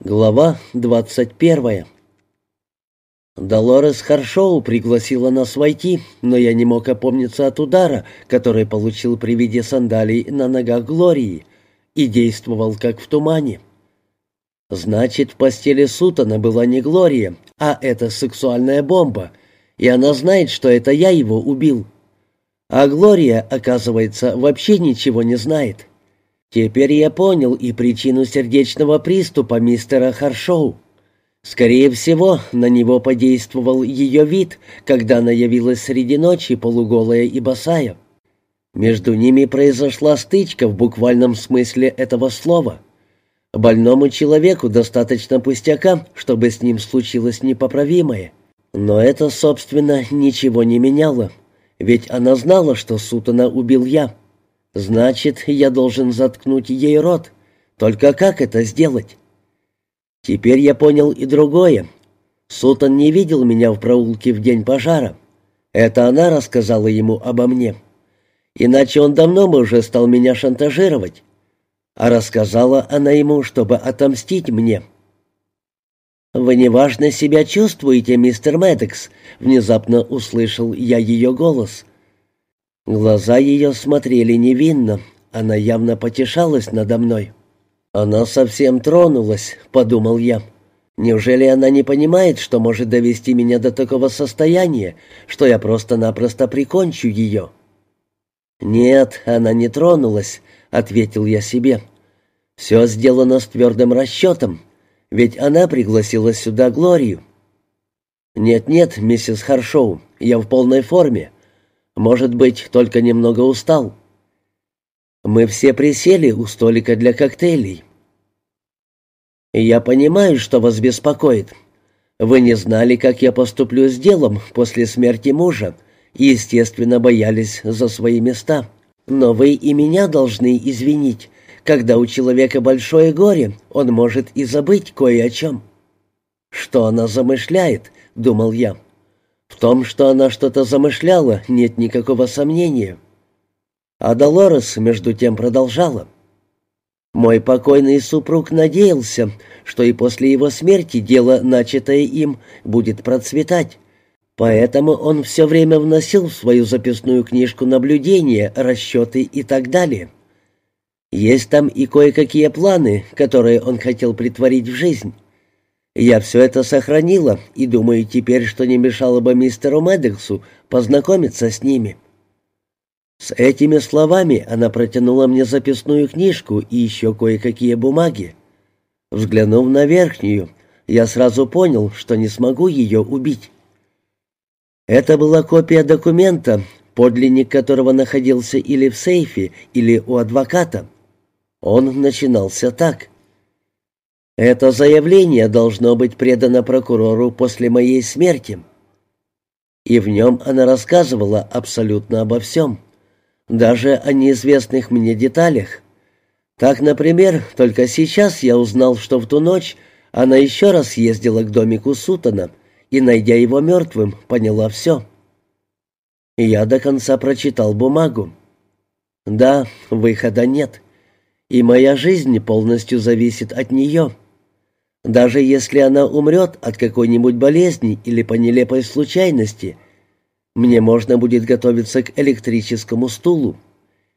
Глава двадцать первая Долорес Харшоу пригласила нас войти, но я не мог опомниться от удара, который получил при виде сандалий на ногах Глории, и действовал как в тумане. Значит, в постели Сутана была не Глория, а эта сексуальная бомба, и она знает, что это я его убил. А Глория, оказывается, вообще ничего не знает. Теперь я понял и причину сердечного приступа мистера Харшоу. Скорее всего, на него подействовал ее вид, когда она явилась среди ночи полуголая и босая. Между ними произошла стычка в буквальном смысле этого слова. Больному человеку достаточно пустяка, чтобы с ним случилось непоправимое. Но это, собственно, ничего не меняло, ведь она знала, что Сутана убил я. Значит, я должен заткнуть ей рот. Только как это сделать? Теперь я понял и другое. Сутан не видел меня в проулке в день пожара. Это она рассказала ему обо мне. Иначе он давно бы уже стал меня шантажировать. А рассказала она ему, чтобы отомстить мне. «Вы неважно себя чувствуете, мистер Мэддокс», — внезапно услышал я ее голос. Глаза ее смотрели невинно, она явно потешалась надо мной. «Она совсем тронулась», — подумал я. «Неужели она не понимает, что может довести меня до такого состояния, что я просто-напросто прикончу ее?» «Нет, она не тронулась», — ответил я себе. «Все сделано с твердым расчетом, ведь она пригласила сюда Глорию». «Нет-нет, миссис Харшоу, я в полной форме. Может быть, только немного устал. Мы все присели у столика для коктейлей. Я понимаю, что вас беспокоит. Вы не знали, как я поступлю с делом после смерти мужа и, естественно, боялись за свои места. Но вы и меня должны извинить. Когда у человека большое горе, он может и забыть кое о чем. «Что она замышляет?» — думал я. В том, что она что-то замышляла, нет никакого сомнения. А Долорес, между тем, продолжала. Мой покойный супруг надеялся, что и после его смерти дело, начатое им, будет процветать. Поэтому он все время вносил в свою записную книжку наблюдения, расчеты и так далее. Есть там и кое-какие планы, которые он хотел притворить в жизнь. Я все это сохранила и думаю теперь, что не мешало бы мистеру Мэддексу познакомиться с ними». С этими словами она протянула мне записную книжку и еще кое-какие бумаги. Взглянув на верхнюю, я сразу понял, что не смогу ее убить. Это была копия документа, подлинник которого находился или в сейфе, или у адвоката. Он начинался так. Это заявление должно быть предано прокурору после моей смерти. И в нем она рассказывала абсолютно обо всем, даже о неизвестных мне деталях. Так, например, только сейчас я узнал, что в ту ночь она еще раз ездила к домику Сутана и, найдя его мертвым, поняла все. Я до конца прочитал бумагу. Да, выхода нет, и моя жизнь полностью зависит от нее. Даже если она умрет от какой-нибудь болезни или по нелепой случайности, мне можно будет готовиться к электрическому стулу.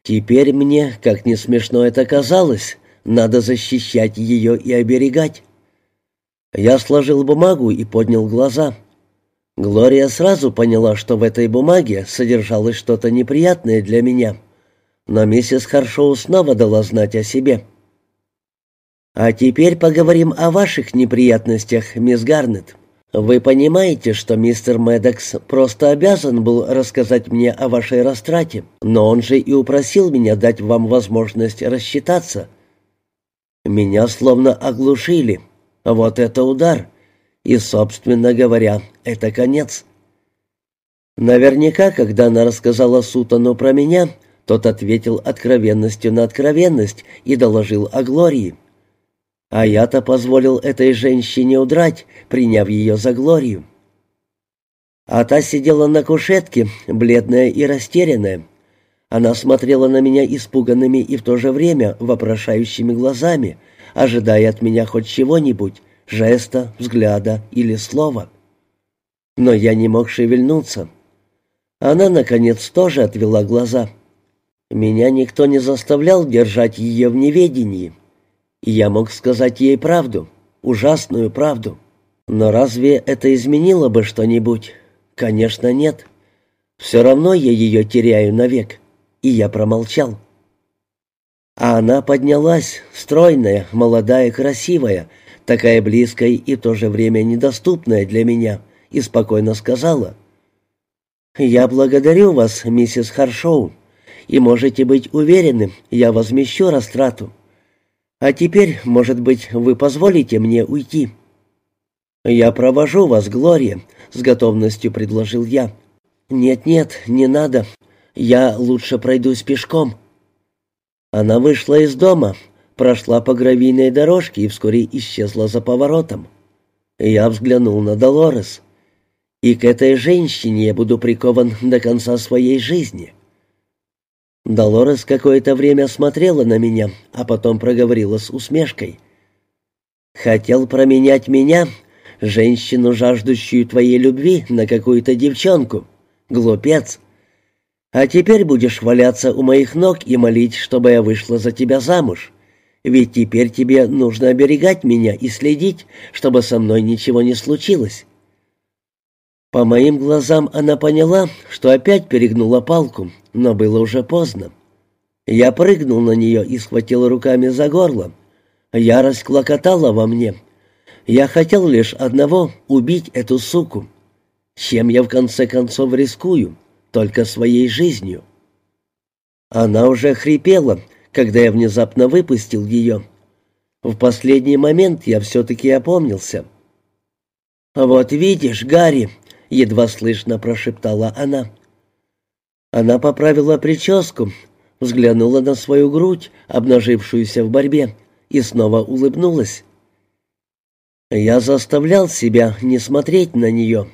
Теперь мне, как не смешно это казалось, надо защищать ее и оберегать. Я сложил бумагу и поднял глаза. Глория сразу поняла, что в этой бумаге содержалось что-то неприятное для меня. Но миссис Харшоу снова дала знать о себе. А теперь поговорим о ваших неприятностях, мисс Гарнет. Вы понимаете, что мистер Медекс просто обязан был рассказать мне о вашей растрате, но он же и упросил меня дать вам возможность рассчитаться. Меня словно оглушили. Вот это удар. И, собственно говоря, это конец. Наверняка, когда она рассказала Сутану про меня, тот ответил откровенностью на откровенность и доложил о Глории. А я-то позволил этой женщине удрать, приняв ее за Глорию. А та сидела на кушетке, бледная и растерянная. Она смотрела на меня испуганными и в то же время вопрошающими глазами, ожидая от меня хоть чего-нибудь, жеста, взгляда или слова. Но я не мог шевельнуться. Она, наконец, тоже отвела глаза. Меня никто не заставлял держать ее в неведении. И я мог сказать ей правду, ужасную правду. Но разве это изменило бы что-нибудь? Конечно, нет. Все равно я ее теряю навек. И я промолчал. А она поднялась, стройная, молодая, красивая, такая близкая и в то же время недоступная для меня, и спокойно сказала, «Я благодарю вас, миссис Харшоу, и можете быть уверены, я возмещу растрату. А теперь, может быть, вы позволите мне уйти?» «Я провожу вас, Глория», — с готовностью предложил я. «Нет-нет, не надо. Я лучше пройдусь пешком». Она вышла из дома, прошла по гравийной дорожке и вскоре исчезла за поворотом. Я взглянул на Долорес. И к этой женщине я буду прикован до конца своей жизни. Долорес какое-то время смотрела на меня, а потом проговорила с усмешкой. «Хотел променять меня, женщину, жаждущую твоей любви, на какую-то девчонку. Глупец!» А теперь будешь валяться у моих ног и молить, чтобы я вышла за тебя замуж. Ведь теперь тебе нужно оберегать меня и следить, чтобы со мной ничего не случилось». По моим глазам она поняла, что опять перегнула палку, но было уже поздно. Я прыгнул на нее и схватил руками за горло. Ярость клокотала во мне. Я хотел лишь одного — убить эту суку. Чем я в конце концов рискую? только своей жизнью. Она уже хрипела, когда я внезапно выпустил ее. В последний момент я все-таки опомнился. «Вот видишь, Гарри!» — едва слышно прошептала она. Она поправила прическу, взглянула на свою грудь, обнажившуюся в борьбе, и снова улыбнулась. Я заставлял себя не смотреть на нее.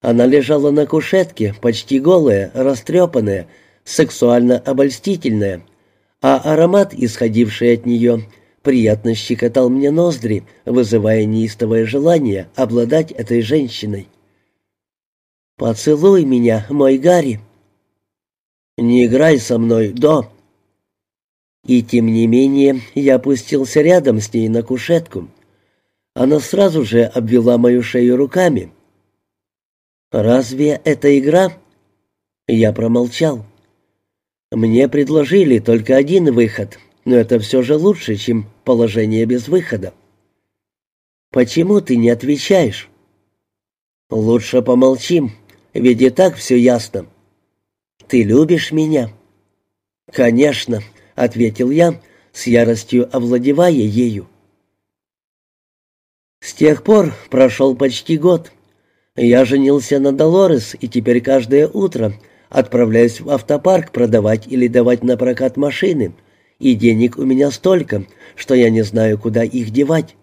Она лежала на кушетке, почти голая, растрепанная, сексуально обольстительная, а аромат, исходивший от нее, приятно щекотал мне ноздри, вызывая неистовое желание обладать этой женщиной. «Поцелуй меня, мой Гарри!» «Не играй со мной, до!» И тем не менее я опустился рядом с ней на кушетку. Она сразу же обвела мою шею руками — «Разве это игра?» Я промолчал. Мне предложили только один выход, но это все же лучше, чем положение без выхода. «Почему ты не отвечаешь?» «Лучше помолчим, ведь и так все ясно». «Ты любишь меня?» «Конечно», — ответил я, с яростью овладевая ею. С тех пор прошел почти год. Я женился на Долорес и теперь каждое утро отправляюсь в автопарк продавать или давать на прокат машины, и денег у меня столько, что я не знаю, куда их девать.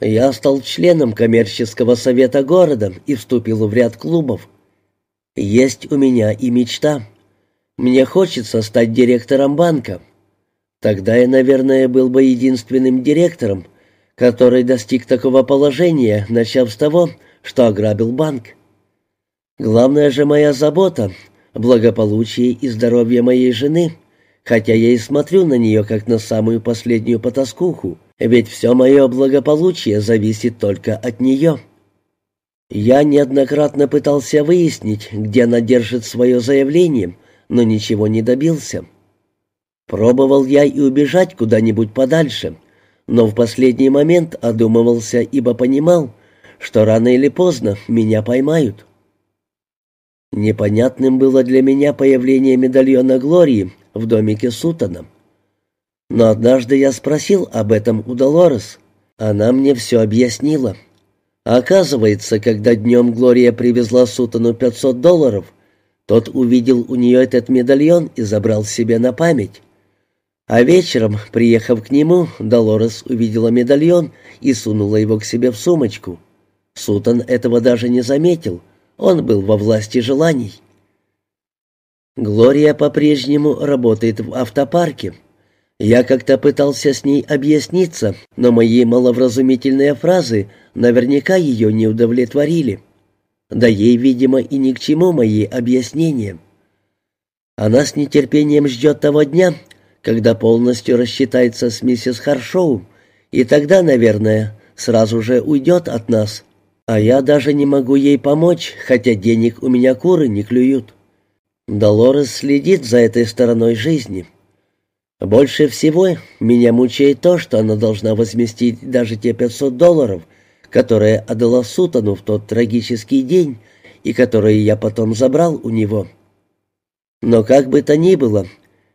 Я стал членом коммерческого совета города и вступил в ряд клубов. Есть у меня и мечта. Мне хочется стать директором банка. Тогда я, наверное, был бы единственным директором, который достиг такого положения, начав с того, что ограбил банк. Главная же моя забота — благополучие и здоровье моей жены, хотя я и смотрю на нее как на самую последнюю потаскуху, ведь все мое благополучие зависит только от нее. Я неоднократно пытался выяснить, где она держит свое заявление, но ничего не добился. Пробовал я и убежать куда-нибудь подальше, но в последний момент одумывался, ибо понимал, что рано или поздно меня поймают. Непонятным было для меня появление медальона Глории в домике Сутана. Но однажды я спросил об этом у Долорес. Она мне все объяснила. Оказывается, когда днем Глория привезла Сутану 500 долларов, тот увидел у нее этот медальон и забрал себе на память. А вечером, приехав к нему, Долорес увидела медальон и сунула его к себе в сумочку. Сутан этого даже не заметил, он был во власти желаний. Глория по-прежнему работает в автопарке. Я как-то пытался с ней объясниться, но мои маловразумительные фразы наверняка ее не удовлетворили. Да ей, видимо, и ни к чему мои объяснения. Она с нетерпением ждет того дня, когда полностью рассчитается с миссис Харшоу, и тогда, наверное, сразу же уйдет от нас. А я даже не могу ей помочь, хотя денег у меня куры не клюют. Долорес следит за этой стороной жизни. Больше всего меня мучает то, что она должна возместить даже те 500 долларов, которые отдала Сутану в тот трагический день и которые я потом забрал у него. Но как бы то ни было,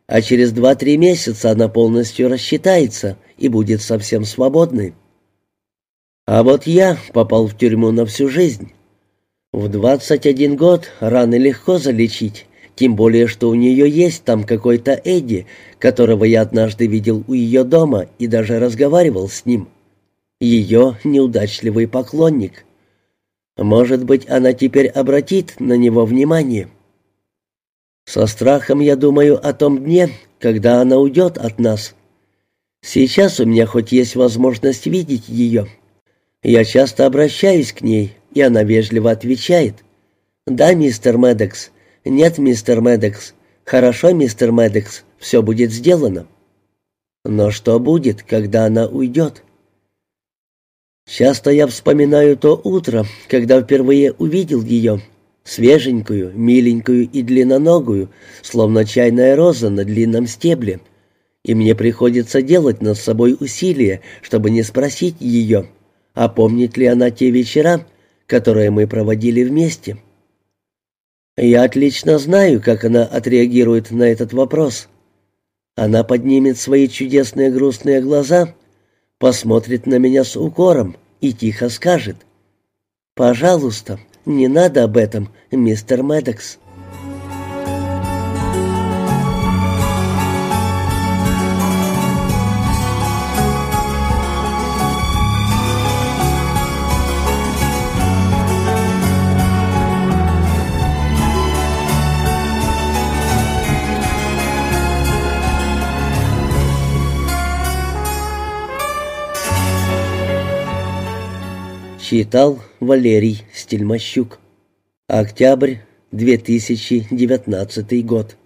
а через 2-3 месяца она полностью рассчитается и будет совсем свободной. А вот я попал в тюрьму на всю жизнь. В 21 год раны легко залечить, тем более, что у нее есть там какой-то Эдди, которого я однажды видел у ее дома и даже разговаривал с ним. Ее неудачливый поклонник. Может быть, она теперь обратит на него внимание. Со страхом я думаю о том дне, когда она уйдет от нас. Сейчас у меня хоть есть возможность видеть ее. Я часто обращаюсь к ней, и она вежливо отвечает. «Да, мистер Медекс, «Нет, мистер Медекс. Хорошо, мистер Медекс, все будет сделано». «Но что будет, когда она уйдет?» Часто я вспоминаю то утро, когда впервые увидел ее, свеженькую, миленькую и длинноногую, словно чайная роза на длинном стебле, и мне приходится делать над собой усилия, чтобы не спросить ее, а помнит ли она те вечера, которые мы проводили вместе. Я отлично знаю, как она отреагирует на этот вопрос. Она поднимет свои чудесные грустные глаза, посмотрит на меня с укором и тихо скажет «Пожалуйста, не надо об этом, мистер Медекс». Читал Валерий Стельмощук. Октябрь 2019 год.